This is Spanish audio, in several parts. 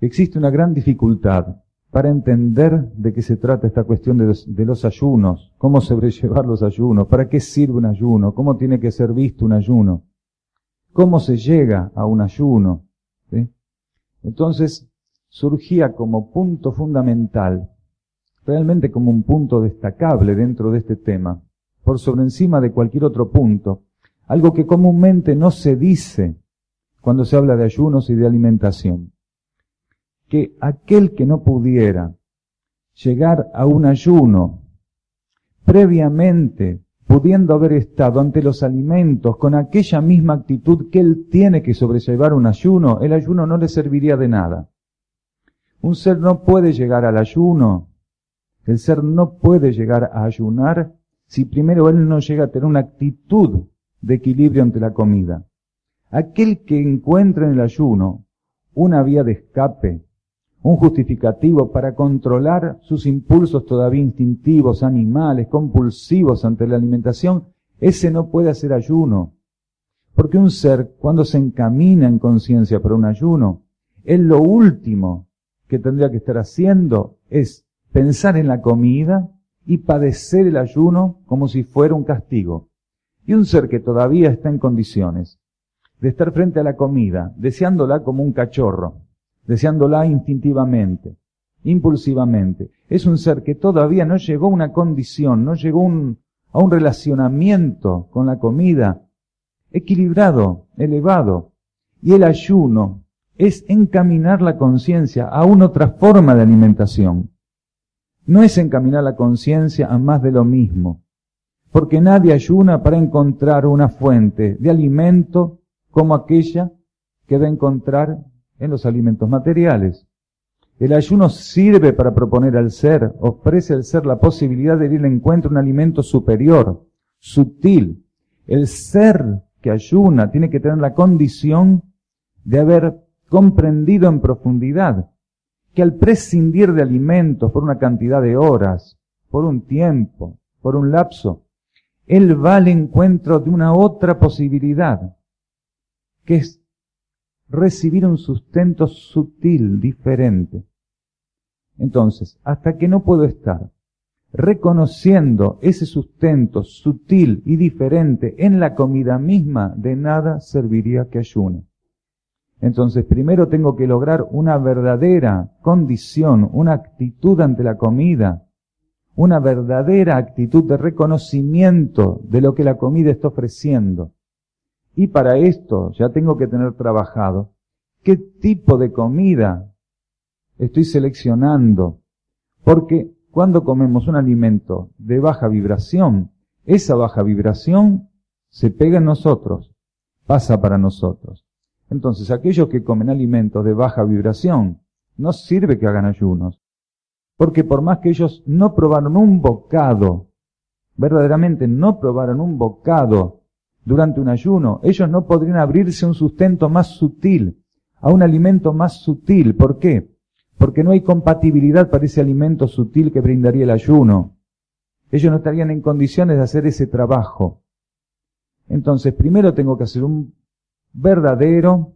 existe una gran dificultad para entender de qué se trata esta cuestión de los, ayunos, cómo sobrellevar los ayunos, para qué sirve un ayuno, cómo tiene que ser visto un ayuno, cómo se llega a un ayuno. Entonces surgía como punto fundamental, realmente como un punto destacable dentro de este tema, por sobre encima de cualquier otro punto, algo que comúnmente no se dice cuando se habla de ayunos y de alimentación que aquel que no pudiera llegar a un ayuno previamente, pudiendo haber estado ante los alimentos con aquella misma actitud que él tiene que sobrellevar un ayuno, el ayuno no le serviría de nada. Un ser no puede llegar al ayuno, el ser no puede llegar a ayunar si primero él no llega a tener una actitud de equilibrio ante la comida. Aquel que encuentra en el ayuno una vía de escape, un justificativo para controlar sus impulsos todavía instintivos, animales, compulsivos ante la alimentación, ese no puede hacer ayuno. Porque un ser, cuando se encamina en conciencia para un ayuno, es lo último que tendría que estar haciendo es pensar en la comida y padecer el ayuno como si fuera un castigo. Y un ser que todavía está en condiciones de estar frente a la comida, deseándola como un cachorro, deseándola instintivamente, impulsivamente. Es un ser que todavía no llegó a una condición, no llegó a un relacionamiento con la comida equilibrado, elevado. Y el ayuno es encaminar la conciencia a una otra forma de alimentación. No es encaminar la conciencia a más de lo mismo, porque nadie ayuna para encontrar una fuente de alimento como aquella que va a encontrar en los alimentos materiales. El ayuno sirve para proponer al ser, ofrece al ser la posibilidad de ir al encuentro a un alimento superior, sutil. El ser que ayuna tiene que tener la condición de haber comprendido en profundidad que al prescindir de alimentos por una cantidad de horas, por un tiempo, por un lapso, él va al encuentro de una otra posibilidad, que es recibir un sustento sutil, diferente. Entonces, hasta que no puedo estar reconociendo ese sustento sutil y diferente en la comida misma, de nada serviría que ayune. Entonces, primero tengo que lograr una verdadera condición, una actitud ante la comida, una verdadera actitud de reconocimiento de lo que la comida está ofreciendo. Y para esto ya tengo que tener trabajado qué tipo de comida estoy seleccionando. Porque cuando comemos un alimento de baja vibración, esa baja vibración se pega en nosotros, pasa para nosotros. Entonces, aquellos que comen alimentos de baja vibración, no sirve que hagan ayunos. Porque por más que ellos no probaron un bocado, verdaderamente no probaron un bocado durante un ayuno, ellos no podrían abrirse un sustento más sutil, a un alimento más sutil. ¿Por qué? Porque no hay compatibilidad para ese alimento sutil que brindaría el ayuno. Ellos no estarían en condiciones de hacer ese trabajo. Entonces, primero tengo que hacer un verdadero,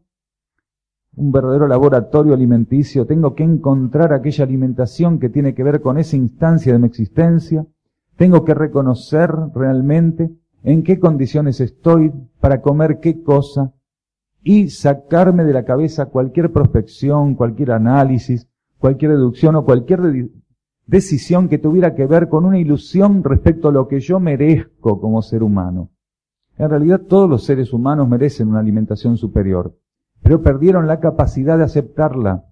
un verdadero laboratorio alimenticio. Tengo que encontrar aquella alimentación que tiene que ver con esa instancia de mi existencia. Tengo que reconocer realmente en qué condiciones estoy para comer qué cosa y sacarme de la cabeza cualquier prospección, cualquier análisis, cualquier deducción o cualquier decisión que tuviera que ver con una ilusión respecto a lo que yo merezco como ser humano. En realidad todos los seres humanos merecen una alimentación superior, pero perdieron la capacidad de aceptarla.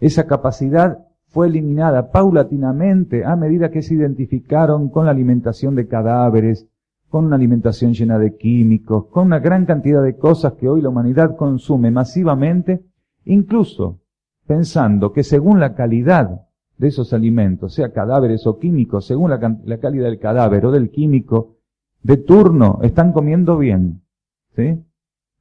Esa capacidad fue eliminada paulatinamente a medida que se identificaron con la alimentación de cadáveres, con una alimentación llena de químicos, con una gran cantidad de cosas que hoy la humanidad consume masivamente, incluso pensando que según la calidad de esos alimentos, sea cadáveres o químicos, según la, calidad del cadáver o del químico, de turno están comiendo bien. ¿sí?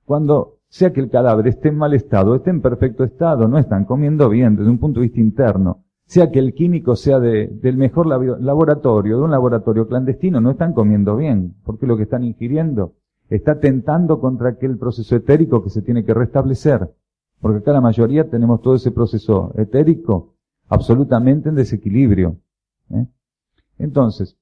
Cuando sea que el cadáver esté en mal estado, esté en perfecto estado, no están comiendo bien desde un punto de vista interno sea que el químico sea de, del mejor laboratorio, de un laboratorio clandestino, no están comiendo bien, porque lo que están ingiriendo está tentando contra aquel proceso etérico que se tiene que restablecer. porque acá la mayoría tenemos todo ese proceso etérico absolutamente en desequilibrio. ¿eh? Entonces,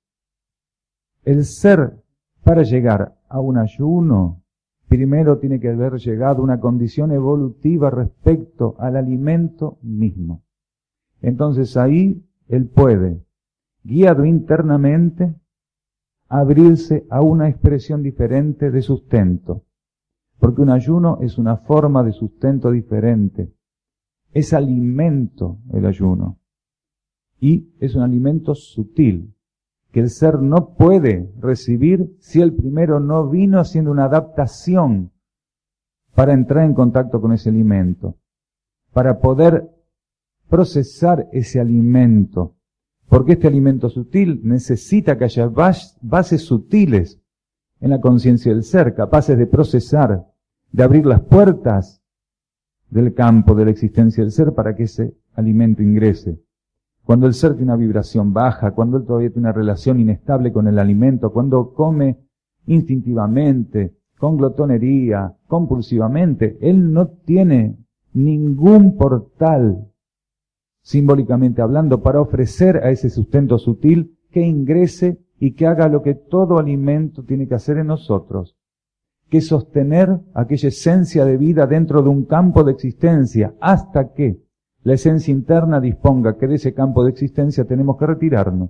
el ser para llegar a un ayuno, primero tiene que haber llegado a una condición evolutiva respecto al alimento mismo. Entonces ahí él puede, guiado internamente, abrirse a una expresión diferente de sustento. Porque un ayuno es una forma de sustento diferente. Es alimento el ayuno. Y es un alimento sutil, que el ser no puede recibir si el primero no vino haciendo una adaptación para entrar en contacto con ese alimento, para poder procesar ese alimento, porque este alimento sutil necesita que haya bases sutiles en la conciencia del ser, capaces de procesar, de abrir las puertas del campo de la existencia del ser para que ese alimento ingrese. Cuando el ser tiene una vibración baja, cuando él todavía tiene una relación inestable con el alimento, cuando come instintivamente, con glotonería, compulsivamente, él no tiene ningún portal simbólicamente hablando, para ofrecer a ese sustento sutil que ingrese y que haga lo que todo alimento tiene que hacer en nosotros, que sostener aquella esencia de vida dentro de un campo de existencia hasta que la esencia interna disponga que de ese campo de existencia tenemos que retirarnos.